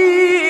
حي